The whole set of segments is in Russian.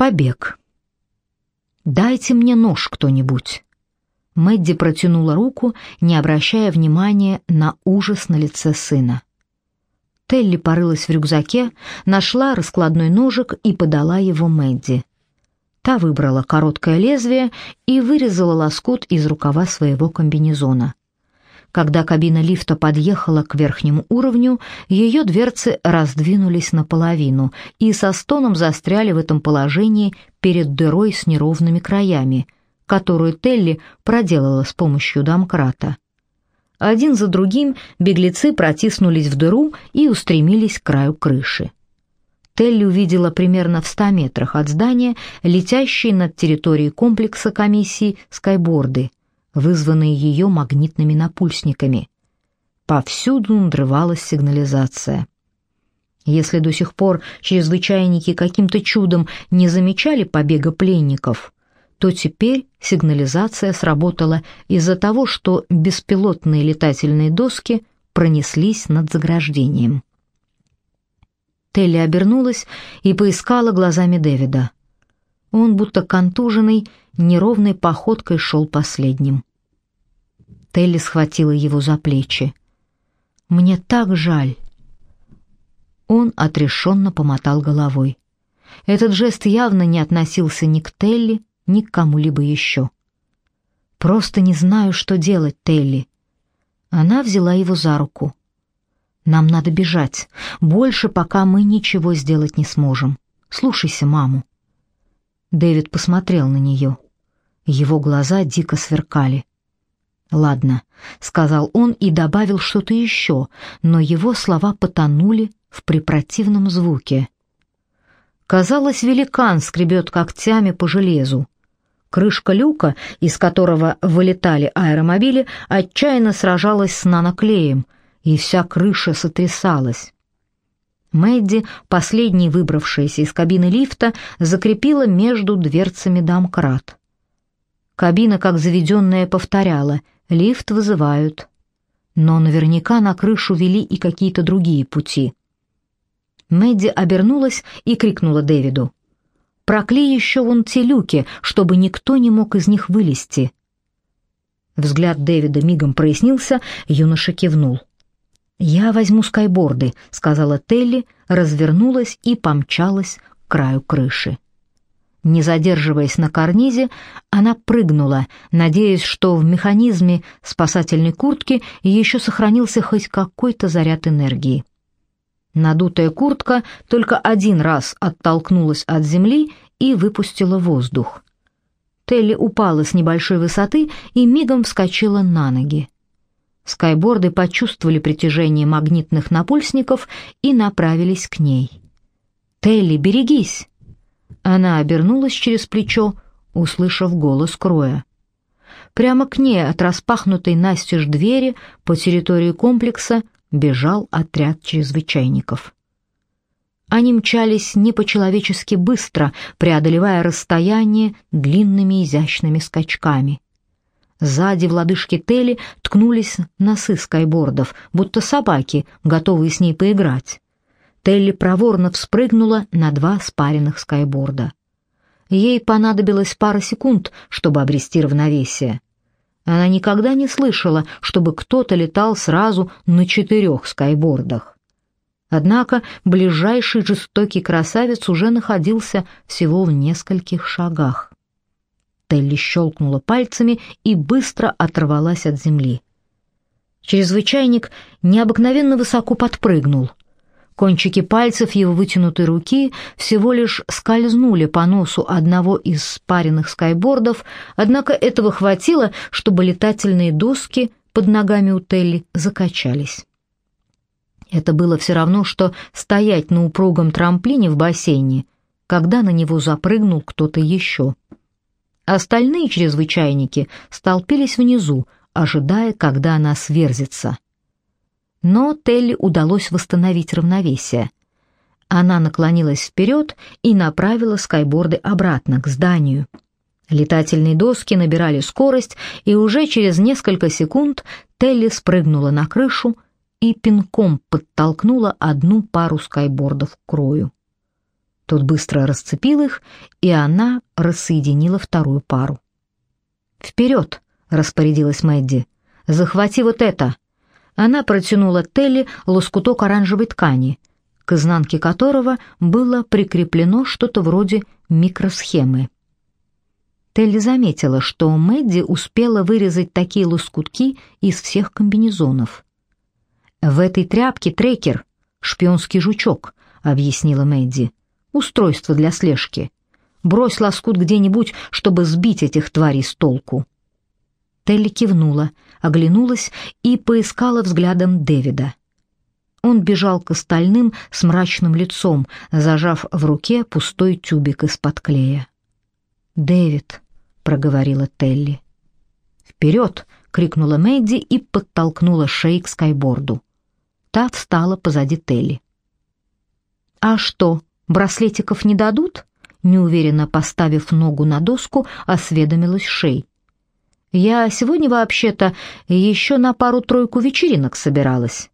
Побег. «Дайте мне нож кто-нибудь». Мэдди протянула руку, не обращая внимания на ужас на лице сына. Телли порылась в рюкзаке, нашла раскладной ножик и подала его Мэдди. Та выбрала короткое лезвие и вырезала лоскут из рукава своего комбинезона. Когда кабина лифта подъехала к верхнему уровню, ее дверцы раздвинулись наполовину и со стоном застряли в этом положении перед дырой с неровными краями, которую Телли проделала с помощью домкрата. Один за другим беглецы протиснулись в дыру и устремились к краю крыши. Телли увидела примерно в ста метрах от здания летящие над территорией комплекса комиссии скайборды, вызванные ее магнитными напульсниками. Повсюду надрывалась сигнализация. Если до сих пор чрезвычайники каким-то чудом не замечали побега пленников, то теперь сигнализация сработала из-за того, что беспилотные летательные доски пронеслись над заграждением. Телли обернулась и поискала глазами Дэвида. Он, будто контуженный, неровной походкой шел последним. Телли схватила его за плечи. «Мне так жаль!» Он отрешенно помотал головой. Этот жест явно не относился ни к Телли, ни к кому-либо еще. «Просто не знаю, что делать, Телли». Она взяла его за руку. «Нам надо бежать. Больше пока мы ничего сделать не сможем. Слушайся маму». Дэвид посмотрел на нее. Его глаза дико сверкали. «Ладно», — сказал он и добавил что-то еще, но его слова потонули в препротивном звуке. Казалось, великан скребет когтями по железу. Крышка люка, из которого вылетали аэромобили, отчаянно сражалась с наноклеем, и вся крыша сотрясалась. Мэдди, последней выбравшаяся из кабины лифта, закрепила между дверцами домкрат. Кабина, как заведенная, повторяла «Лифт вызывают». Но наверняка на крышу вели и какие-то другие пути. Мэдди обернулась и крикнула Дэвиду. Проклей еще вон те люки, чтобы никто не мог из них вылезти. Взгляд Дэвида мигом прояснился, юноша кивнул. «Я возьму скайборды», — сказала Телли, развернулась и помчалась к краю крыши. Не задерживаясь на карнизе, она прыгнула, надеясь, что в механизме спасательной куртки еще сохранился хоть какой-то заряд энергии. Надутая куртка только один раз оттолкнулась от земли и выпустила воздух. Телли упала с небольшой высоты и мигом вскочила на ноги. Скайборды почувствовали притяжение магнитных напульсников и направились к ней. «Телли, берегись!» Она обернулась через плечо, услышав голос Кроя. Прямо к ней от распахнутой настежь двери по территории комплекса бежал отряд чрезвычайников. Они мчались не по-человечески быстро, преодолевая расстояние длинными изящными скачками. Сзади в лодыжки Телли ткнулись носы скайбордов, будто собаки, готовые с ней поиграть. Телли проворно вспрыгнула на два спаренных скайборда. Ей понадобилось пара секунд, чтобы обрести равновесие. Она никогда не слышала, чтобы кто-то летал сразу на четырех скайбордах. Однако ближайший жестокий красавец уже находился всего в нескольких шагах. Телли щелкнула пальцами и быстро оторвалась от земли. Чрезвычайник необыкновенно высоко подпрыгнул. Кончики пальцев его вытянутой руки всего лишь скользнули по носу одного из спаренных скайбордов, однако этого хватило, чтобы летательные доски под ногами у Телли закачались. Это было все равно, что стоять на упругом трамплине в бассейне, когда на него запрыгнул кто-то еще. Остальные чрезвычайники столпились внизу, ожидая, когда она сверзится — но Телли удалось восстановить равновесие. Она наклонилась вперед и направила скайборды обратно, к зданию. Летательные доски набирали скорость, и уже через несколько секунд Телли спрыгнула на крышу и пинком подтолкнула одну пару скайбордов к крою. Тот быстро расцепил их, и она рассоединила вторую пару. «Вперед!» — распорядилась Мэдди. «Захвати вот это!» Она протянула Телли лоскуток оранжевой ткани, к изнанке которого было прикреплено что-то вроде микросхемы. Телли заметила, что Мэдди успела вырезать такие лоскутки из всех комбинезонов. «В этой тряпке трекер, шпионский жучок», — объяснила Мэдди. «Устройство для слежки. Брось лоскут где-нибудь, чтобы сбить этих тварей с толку». Телли кивнула, оглянулась и поискала взглядом Дэвида. Он бежал к остальным с мрачным лицом, зажав в руке пустой тюбик из-под клея. «Дэвид», — проговорила Телли. «Вперед!» — крикнула Мэдди и подтолкнула Шей к скайборду. Та встала позади Телли. «А что, браслетиков не дадут?» Неуверенно поставив ногу на доску, осведомилась Шей. «Я сегодня вообще-то еще на пару-тройку вечеринок собиралась».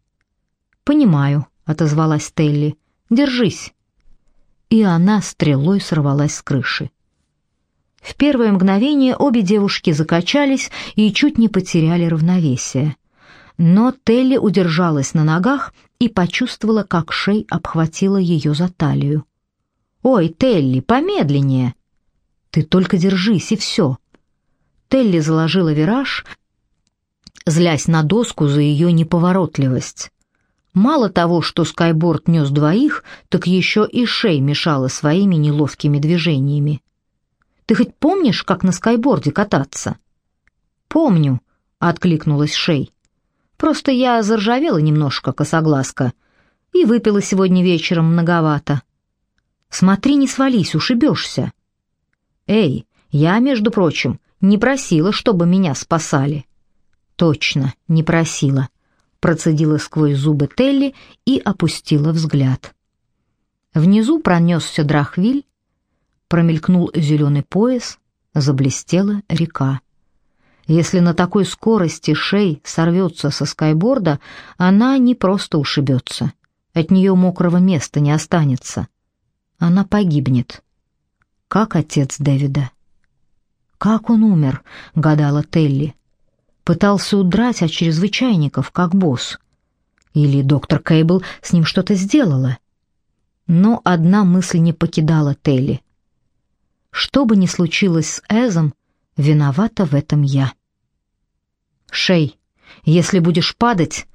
«Понимаю», — отозвалась Телли. «Держись». И она стрелой сорвалась с крыши. В первое мгновение обе девушки закачались и чуть не потеряли равновесие. Но Телли удержалась на ногах и почувствовала, как Шей обхватила ее за талию. «Ой, Телли, помедленнее!» «Ты только держись, и все!» Телли заложила вираж, злясь на доску за ее неповоротливость. Мало того, что скайборд нес двоих, так еще и Шей мешала своими неловкими движениями. «Ты хоть помнишь, как на скайборде кататься?» «Помню», — откликнулась Шей. Просто я заржавела немножко, косоглазка, и выпила сегодня вечером многовато. Смотри, не свались, ушибешься. Эй, я, между прочим, не просила, чтобы меня спасали. Точно, не просила. Процедила сквозь зубы Телли и опустила взгляд. Внизу пронесся драхвиль, промелькнул зеленый пояс, заблестела река. Если на такой скорости Шей сорвется со скайборда, она не просто ушибется. От нее мокрого места не останется. Она погибнет. Как отец Дэвида. Как он умер, гадала Телли. Пытался удрать от чрезвычайников, как босс. Или доктор Кейбл с ним что-то сделала. Но одна мысль не покидала Телли. Что бы ни случилось с Эзом, виновата в этом я. Шей, если будешь падать,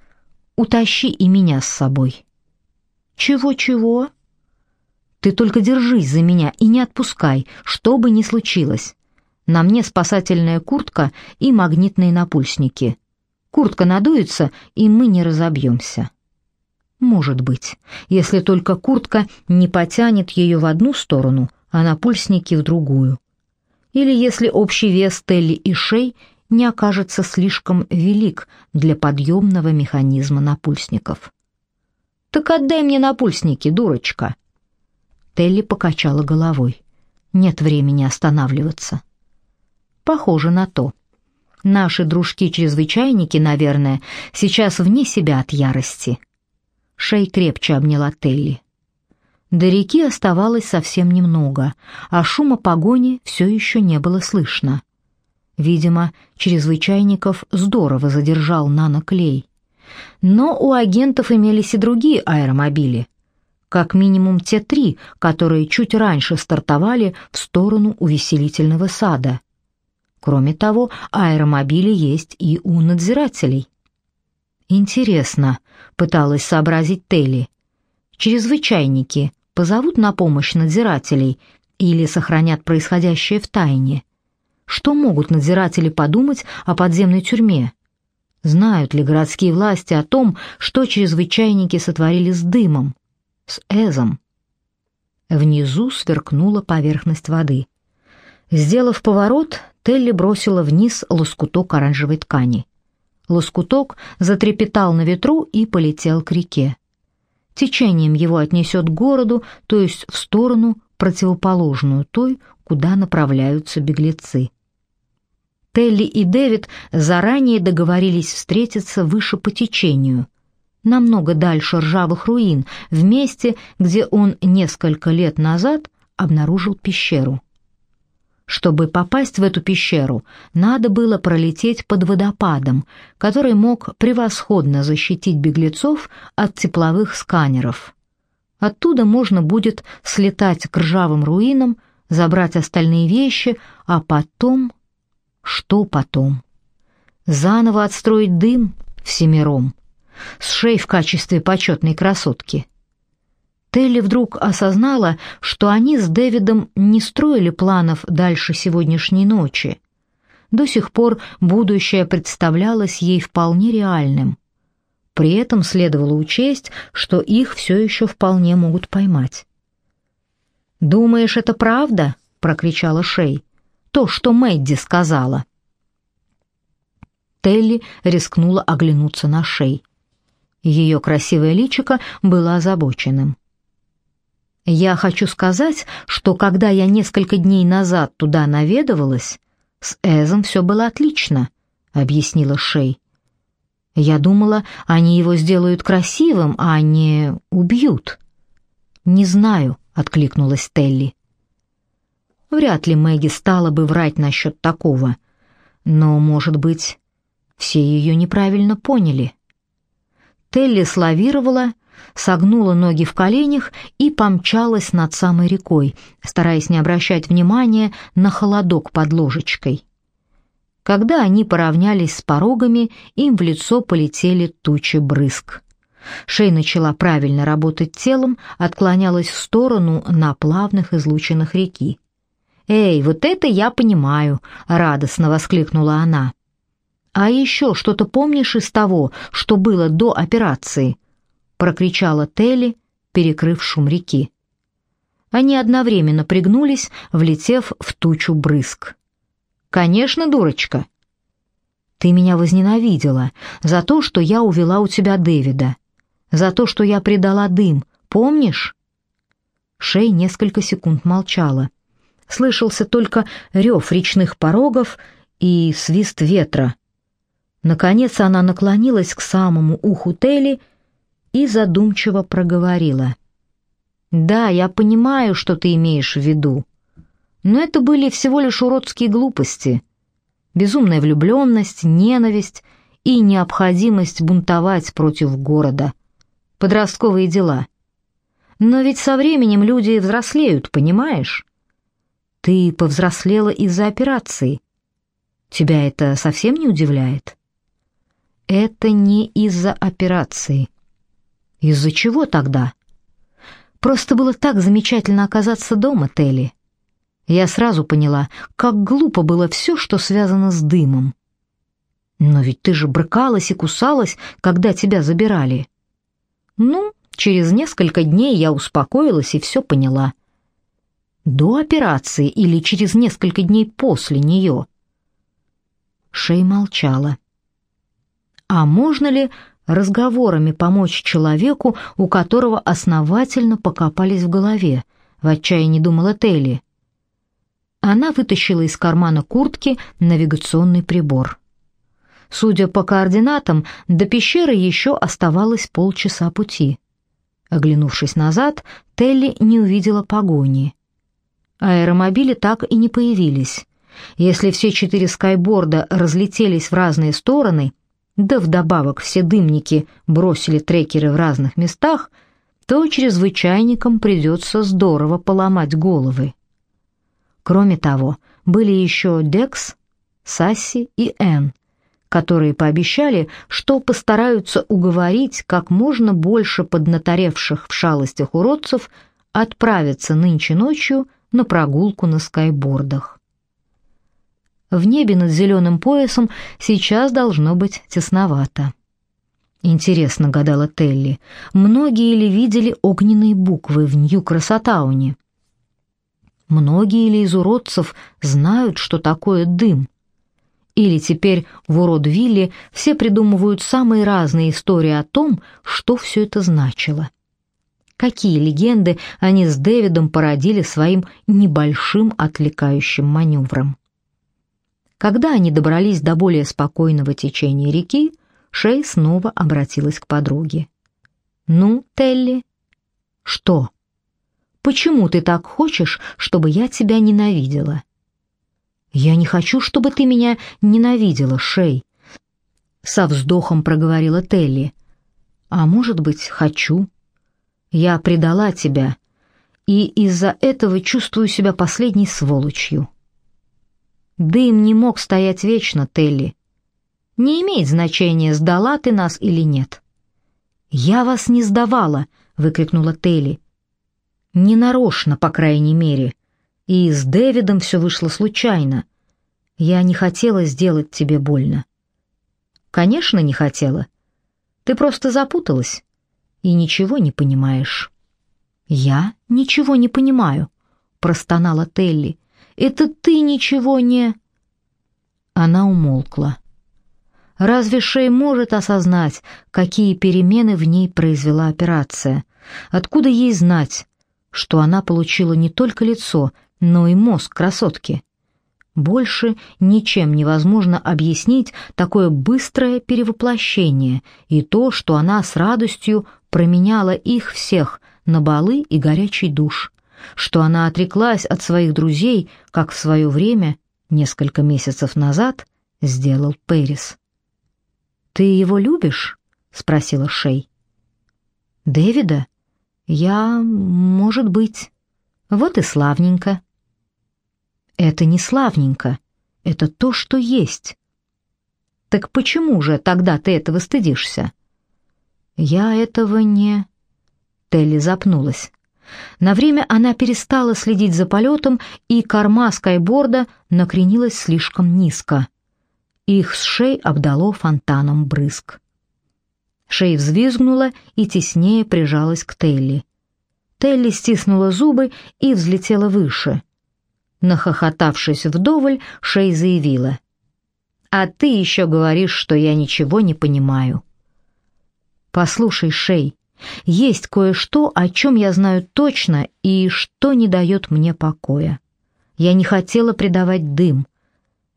утащи и меня с собой. Чего-чего? Ты только держись за меня и не отпускай, что бы ни случилось. На мне спасательная куртка и магнитные напульсники. Куртка надуется, и мы не разобьемся. Может быть, если только куртка не потянет ее в одну сторону, а напульсники в другую. Или если общий вес Телли и Шей не окажется слишком велик для подъемного механизма напульсников. «Так отдай мне напульсники, дурочка!» Телли покачала головой. «Нет времени останавливаться». «Похоже на то. Наши дружки-чрезвычайники, наверное, сейчас вне себя от ярости». Шей крепче обняла Телли. До реки оставалось совсем немного, а шума погони все еще не было слышно. Видимо, чрезвычайников здорово задержал наноклей. Но у агентов имелись и другие аэромобили. Как минимум те три, которые чуть раньше стартовали в сторону увеселительного сада. Кроме того, аэромобили есть и у надзирателей. Интересно, пыталась сообразить Телли. Чрезвычайники позовут на помощь надзирателей или сохранят происходящее в тайне? Что могут надзиратели подумать о подземной тюрьме? Знают ли городские власти о том, что чрезвычайники сотворили с дымом, с Эзом? Внизу сверкнула поверхность воды. Сделав поворот, Телли бросила вниз лоскуток оранжевой ткани. Лоскуток затрепетал на ветру и полетел к реке. Течением его отнесет к городу, то есть в сторону, противоположную той, куда направляются беглецы. Телли и Дэвид заранее договорились встретиться выше по течению. Намного дальше ржавых руин, в месте, где он несколько лет назад обнаружил пещеру. Чтобы попасть в эту пещеру, надо было пролететь под водопадом, который мог превосходно защитить беглецов от тепловых сканеров. Оттуда можно будет слетать к ржавым руинам, забрать остальные вещи, а потом... Что потом? Заново отстроить дым всемиром, с шеей в качестве почетной красотки. Телли вдруг осознала, что они с Дэвидом не строили планов дальше сегодняшней ночи. До сих пор будущее представлялось ей вполне реальным. При этом следовало учесть, что их все еще вполне могут поймать. «Думаешь, это правда?» — прокричала Шей. «То, что Мэдди сказала». Телли рискнула оглянуться на Шей. Ее красивое личико было озабоченным. «Я хочу сказать, что когда я несколько дней назад туда наведывалась, с Эзом все было отлично», — объяснила Шей. «Я думала, они его сделают красивым, а не убьют». «Не знаю», — откликнулась Телли. Вряд ли Мэгги стала бы врать насчет такого. Но, может быть, все ее неправильно поняли. Телли славировала, согнула ноги в коленях и помчалась над самой рекой, стараясь не обращать внимания на холодок под ложечкой. Когда они поравнялись с порогами, им в лицо полетели тучи брызг. Шей начала правильно работать телом, отклонялась в сторону на плавных излучинах реки. «Эй, вот это я понимаю!» — радостно воскликнула она. «А еще что-то помнишь из того, что было до операции?» — прокричала Телли, перекрыв шум реки. Они одновременно пригнулись, влетев в тучу брызг. «Конечно, дурочка!» «Ты меня возненавидела за то, что я увела у тебя Дэвида, за то, что я предала дым, помнишь?» Шей несколько секунд молчала. Слышался только рев речных порогов и свист ветра, Наконец она наклонилась к самому уху Телли и задумчиво проговорила. «Да, я понимаю, что ты имеешь в виду. Но это были всего лишь уродские глупости. Безумная влюбленность, ненависть и необходимость бунтовать против города. Подростковые дела. Но ведь со временем люди взрослеют, понимаешь? Ты повзрослела из-за операции. Тебя это совсем не удивляет?» Это не из-за операции. Из-за чего тогда? Просто было так замечательно оказаться дома, Телли. Я сразу поняла, как глупо было все, что связано с дымом. Но ведь ты же брыкалась и кусалась, когда тебя забирали. Ну, через несколько дней я успокоилась и все поняла. До операции или через несколько дней после нее? Шей молчала. А можно ли разговорами помочь человеку, у которого основательно покопались в голове? В отчаянии думала Телли. Она вытащила из кармана куртки навигационный прибор. Судя по координатам, до пещеры еще оставалось полчаса пути. Оглянувшись назад, Телли не увидела погони. Аэромобили так и не появились. Если все четыре скайборда разлетелись в разные стороны, да вдобавок все дымники бросили трекеры в разных местах, то чрезвычайникам придется здорово поломать головы. Кроме того, были еще Декс, Сасси и Энн, которые пообещали, что постараются уговорить как можно больше поднаторевших в шалостях уродцев отправиться нынче ночью на прогулку на скайбордах. В небе над зеленым поясом сейчас должно быть тесновато. Интересно, гадала Телли, многие ли видели огненные буквы в Нью-Красотауне? Многие ли из уродцев знают, что такое дым? Или теперь в Уродвилле все придумывают самые разные истории о том, что все это значило? Какие легенды они с Дэвидом породили своим небольшим отвлекающим маневром? Когда они добрались до более спокойного течения реки, Шей снова обратилась к подруге. Ну, Телли? Что? Почему ты так хочешь, чтобы я тебя ненавидела? Я не хочу, чтобы ты меня ненавидела, Шей. Со вздохом проговорила Телли. А может быть, хочу. Я предала тебя, и из-за этого чувствую себя последней сволочью. Дым не мог стоять вечно, Телли. Не имеет значения, сдала ты нас или нет. Я вас не сдавала, выкрикнула Телли. Не нарочно, по крайней мере. И с Дэвидом все вышло случайно. Я не хотела сделать тебе больно. Конечно, не хотела. Ты просто запуталась и ничего не понимаешь. Я ничего не понимаю, простонала Телли. Это ты ничего не Она умолкла. Разве Шей может осознать, какие перемены в ней произвела операция? Откуда ей знать, что она получила не только лицо, но и мозг красотки? Больше ничем невозможно объяснить такое быстрое перевоплощение и то, что она с радостью променяла их всех на балы и горячий душ, что она отреклась от своих друзей, как в свое время, несколько месяцев назад, сделал Пэрис. «Ты его любишь?» — спросила Шей. «Дэвида? Я, может быть. Вот и славненько». Это не славненько, это то, что есть. Так почему же тогда ты этого стыдишься? Я этого не... Телли запнулась. На время она перестала следить за полетом, и корма скайборда накренилась слишком низко. Их с шеи обдало фонтаном брызг. Шей взвизгнула и теснее прижалась к Телли. Телли стиснула зубы и взлетела выше. Нахохотавшись вдоволь, Шей заявила. «А ты еще говоришь, что я ничего не понимаю». «Послушай, Шей, есть кое-что, о чем я знаю точно и что не дает мне покоя. Я не хотела предавать дым.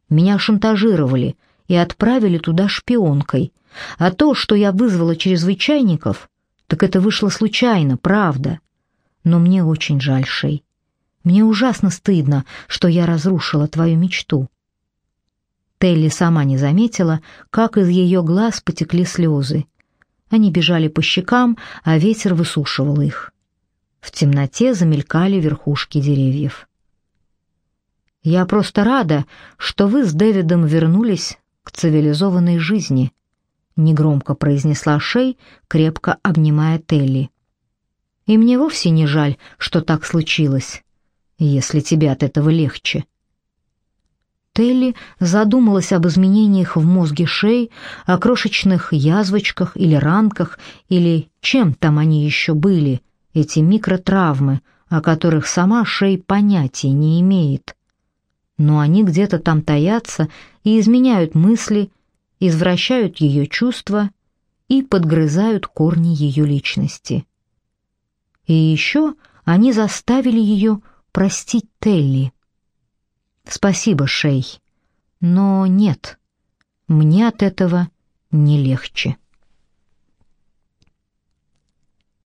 Меня шантажировали и отправили туда шпионкой. А то, что я вызвала чрезвычайников, так это вышло случайно, правда. Но мне очень жаль, Шей. Мне ужасно стыдно, что я разрушила твою мечту». Телли сама не заметила, как из ее глаз потекли слезы. Они бежали по щекам, а ветер высушивал их. В темноте замелькали верхушки деревьев. «Я просто рада, что вы с Дэвидом вернулись к цивилизованной жизни», — негромко произнесла Шей, крепко обнимая Телли. «И мне вовсе не жаль, что так случилось если тебе от этого легче. Телли задумалась об изменениях в мозге Шей, о крошечных язвочках или ранках, или чем там они еще были, эти микротравмы, о которых сама Шей понятия не имеет. Но они где-то там таятся и изменяют мысли, извращают ее чувства и подгрызают корни ее личности. И еще они заставили ее простить Телли. Спасибо, Шей. Но нет, мне от этого не легче.